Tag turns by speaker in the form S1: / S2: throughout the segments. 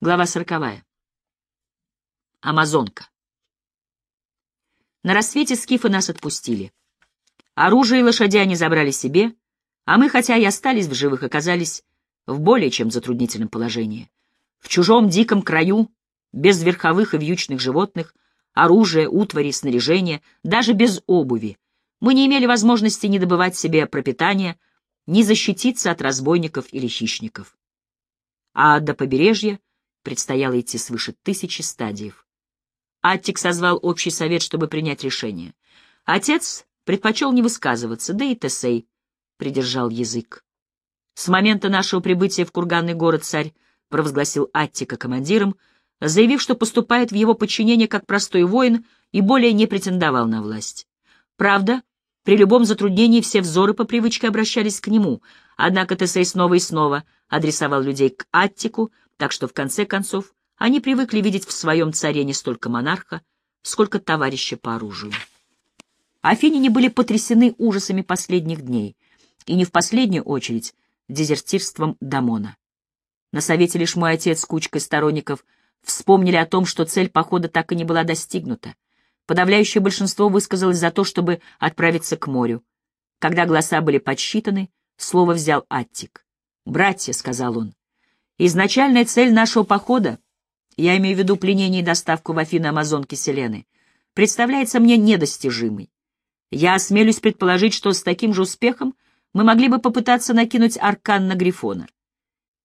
S1: Глава сороковая. Амазонка. На рассвете скифы нас отпустили. Оружие и лошади они забрали себе, а мы, хотя и остались в живых, оказались в более чем затруднительном положении. В чужом диком краю, без верховых и вьючных животных, оружия, утвари, снаряжения, даже без обуви, мы не имели возможности ни добывать себе пропитание, ни защититься от разбойников или хищников. А до побережья Предстояло идти свыше тысячи стадиев. Аттик созвал общий совет, чтобы принять решение. Отец предпочел не высказываться, да и Тесей придержал язык. С момента нашего прибытия в курганный город царь провозгласил Аттика командиром, заявив, что поступает в его подчинение как простой воин и более не претендовал на власть. Правда, при любом затруднении все взоры по привычке обращались к нему, однако Тесей снова и снова адресовал людей к Аттику, так что в конце концов они привыкли видеть в своем царе не столько монарха, сколько товарища по оружию. Афиняне были потрясены ужасами последних дней, и не в последнюю очередь дезертирством Дамона. На совете лишь мой отец с кучкой сторонников вспомнили о том, что цель похода так и не была достигнута. Подавляющее большинство высказалось за то, чтобы отправиться к морю. Когда голоса были подсчитаны, слово взял Аттик. «Братья», — сказал он, Изначальная цель нашего похода, я имею в виду пленение и доставку в Афины Амазонки Селены, представляется мне недостижимой. Я осмелюсь предположить, что с таким же успехом мы могли бы попытаться накинуть аркан на Грифона.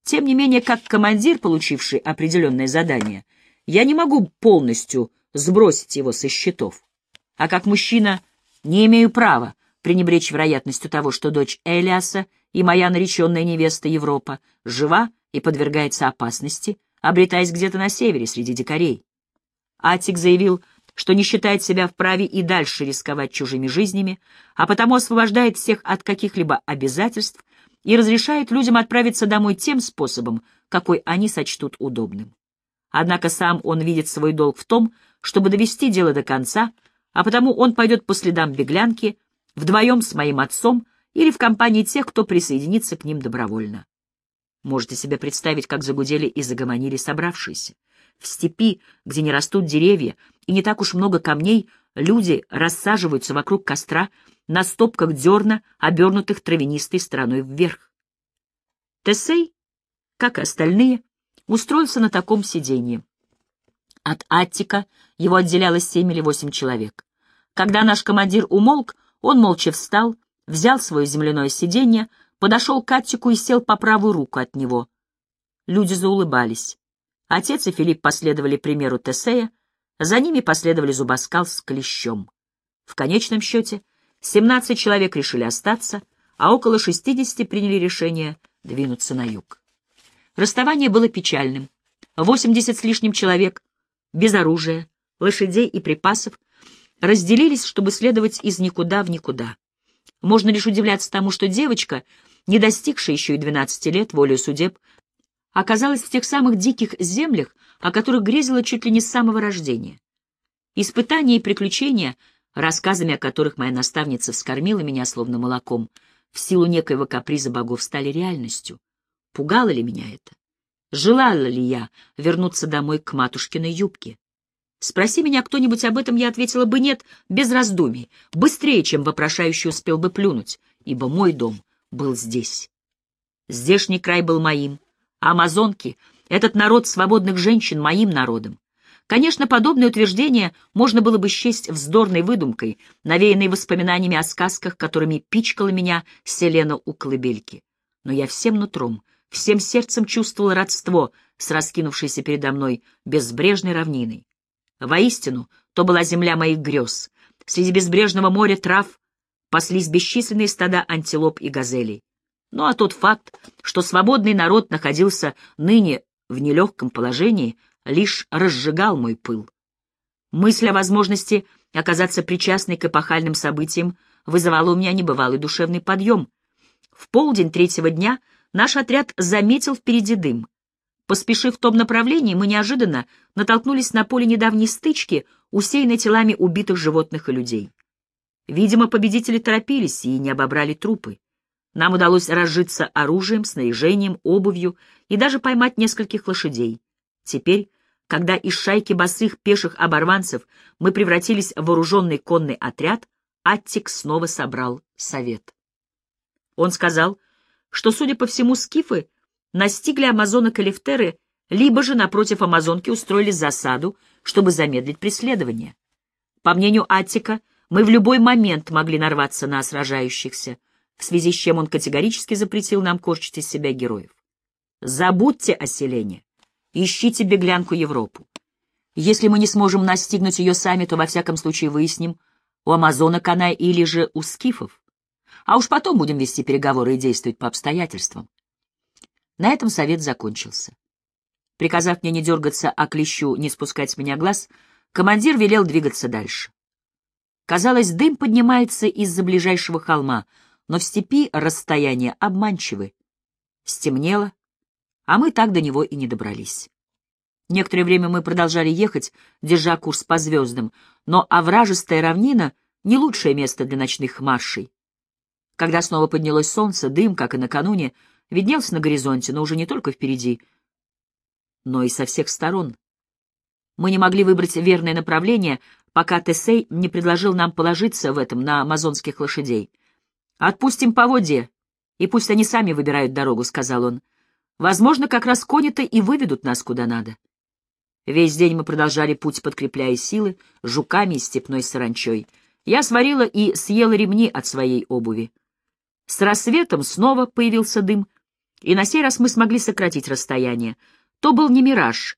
S1: Тем не менее, как командир, получивший определенное задание, я не могу полностью сбросить его со счетов. А как мужчина не имею права пренебречь вероятностью того, что дочь Элиаса и моя нареченная невеста Европа жива и подвергается опасности, обретаясь где-то на севере среди дикарей. Атик заявил, что не считает себя вправе и дальше рисковать чужими жизнями, а потому освобождает всех от каких-либо обязательств и разрешает людям отправиться домой тем способом, какой они сочтут удобным. Однако сам он видит свой долг в том, чтобы довести дело до конца, а потому он пойдет по следам беглянки вдвоем с моим отцом или в компании тех, кто присоединится к ним добровольно. Можете себе представить, как загудели и загомонили собравшиеся. В степи, где не растут деревья и не так уж много камней, люди рассаживаются вокруг костра на стопках дерна, обернутых травянистой стороной вверх. Тесей, как и остальные, устроился на таком сиденье. От Аттика его отделяло семь или восемь человек. Когда наш командир умолк, он молча встал, взял свое земляное сиденье, подошел к Аттику и сел по правую руку от него. Люди заулыбались. Отец и Филипп последовали примеру Тесея, за ними последовали Зубаскал с Клещом. В конечном счете, 17 человек решили остаться, а около 60 приняли решение двинуться на юг. Расставание было печальным. 80 с лишним человек, без оружия, лошадей и припасов, разделились, чтобы следовать из никуда в никуда. Можно лишь удивляться тому, что девочка, не достигшая еще и 12 лет, волею судеб, оказалась в тех самых диких землях, о которых грезила чуть ли не с самого рождения. Испытания и приключения, рассказами о которых моя наставница вскормила меня словно молоком, в силу некоего каприза богов стали реальностью. Пугало ли меня это? Желала ли я вернуться домой к матушкиной юбке? Спроси меня кто-нибудь об этом, я ответила бы нет, без раздумий, быстрее, чем вопрошающий успел бы плюнуть, ибо мой дом был здесь. Здешний край был моим, а амазонки, этот народ свободных женщин, моим народом. Конечно, подобное утверждение можно было бы счесть вздорной выдумкой, навеянной воспоминаниями о сказках, которыми пичкала меня Селена у колыбельки. Но я всем нутром, всем сердцем чувствовал родство с раскинувшейся передо мной безбрежной равниной. Воистину, то была земля моих грез. Среди безбрежного моря трав паслись бесчисленные стада антилоп и газелей. Ну а тот факт, что свободный народ находился ныне в нелегком положении, лишь разжигал мой пыл. Мысль о возможности оказаться причастной к эпохальным событиям вызывала у меня небывалый душевный подъем. В полдень третьего дня наш отряд заметил впереди дым. Поспешив в том направлении, мы неожиданно натолкнулись на поле недавней стычки, усеянной телами убитых животных и людей. Видимо, победители торопились и не обобрали трупы. Нам удалось разжиться оружием, снаряжением, обувью и даже поймать нескольких лошадей. Теперь, когда из шайки босых пеших оборванцев мы превратились в вооруженный конный отряд, Аттик снова собрал совет. Он сказал, что, судя по всему, скифы настигли амазонок Элифтеры, либо же напротив амазонки устроили засаду, чтобы замедлить преследование. По мнению Аттика, мы в любой момент могли нарваться на сражающихся, в связи с чем он категорически запретил нам корчить из себя героев. Забудьте о селении. Ищите беглянку Европу. Если мы не сможем настигнуть ее сами, то во всяком случае выясним, у амазонок она или же у скифов. А уж потом будем вести переговоры и действовать по обстоятельствам. На этом совет закончился. Приказав мне не дергаться, а клещу не спускать с меня глаз, командир велел двигаться дальше. Казалось, дым поднимается из-за ближайшего холма, но в степи расстояние обманчивы. Стемнело, а мы так до него и не добрались. Некоторое время мы продолжали ехать, держа курс по звездам, но овражистая равнина — не лучшее место для ночных маршей. Когда снова поднялось солнце, дым, как и накануне, виднелся на горизонте, но уже не только впереди, но и со всех сторон. Мы не могли выбрать верное направление, пока Тесей не предложил нам положиться в этом на амазонских лошадей. «Отпустим поводья, и пусть они сами выбирают дорогу», — сказал он. «Возможно, как раз кони-то и выведут нас куда надо». Весь день мы продолжали путь, подкрепляя силы, жуками и степной саранчой. Я сварила и съела ремни от своей обуви. С рассветом снова появился дым, и на сей раз мы смогли сократить расстояние. То был не мираж,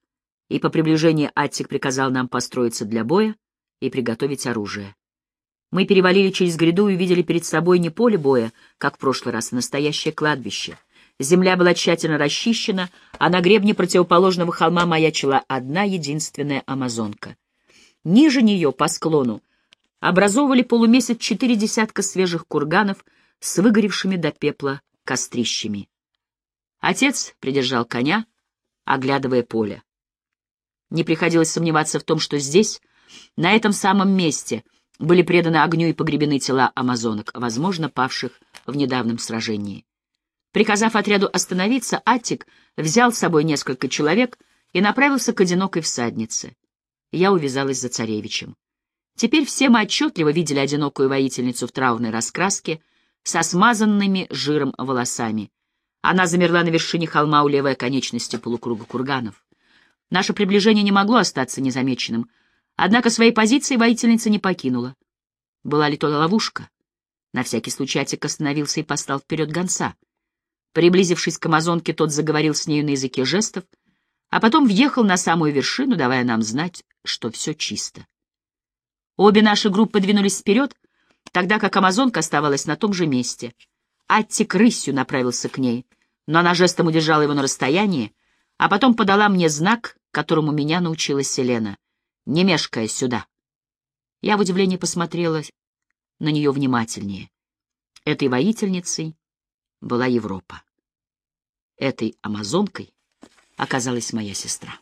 S1: и по приближении Аттик приказал нам построиться для боя и приготовить оружие. Мы перевалили через гряду и увидели перед собой не поле боя, как в прошлый раз, а настоящее кладбище. Земля была тщательно расчищена, а на гребне противоположного холма маячила одна единственная амазонка. Ниже нее, по склону, образовывали полумесяц четыре десятка свежих курганов с выгоревшими до пепла кострищами. Отец придержал коня, оглядывая поле. Не приходилось сомневаться в том, что здесь, на этом самом месте, были преданы огню и погребены тела амазонок, возможно, павших в недавнем сражении. Приказав отряду остановиться, Аттик взял с собой несколько человек и направился к одинокой всаднице. Я увязалась за царевичем. Теперь все мы отчетливо видели одинокую воительницу в траурной раскраске со смазанными жиром волосами. Она замерла на вершине холма у левой конечности полукруга курганов. Наше приближение не могло остаться незамеченным, однако своей позиции воительница не покинула. Была ли то ловушка? На всякий случай Атик остановился и послал вперед гонца. Приблизившись к амазонке, тот заговорил с нею на языке жестов, а потом въехал на самую вершину, давая нам знать, что все чисто. Обе наши группы двинулись вперед, тогда как амазонка оставалась на том же месте. Аттик рысью направился к ней, но она жестом удержала его на расстоянии, а потом подала мне знак, которому меня научила Селена, не мешкая сюда. Я в удивлении посмотрела на нее внимательнее. Этой воительницей была Европа. Этой амазонкой оказалась моя сестра.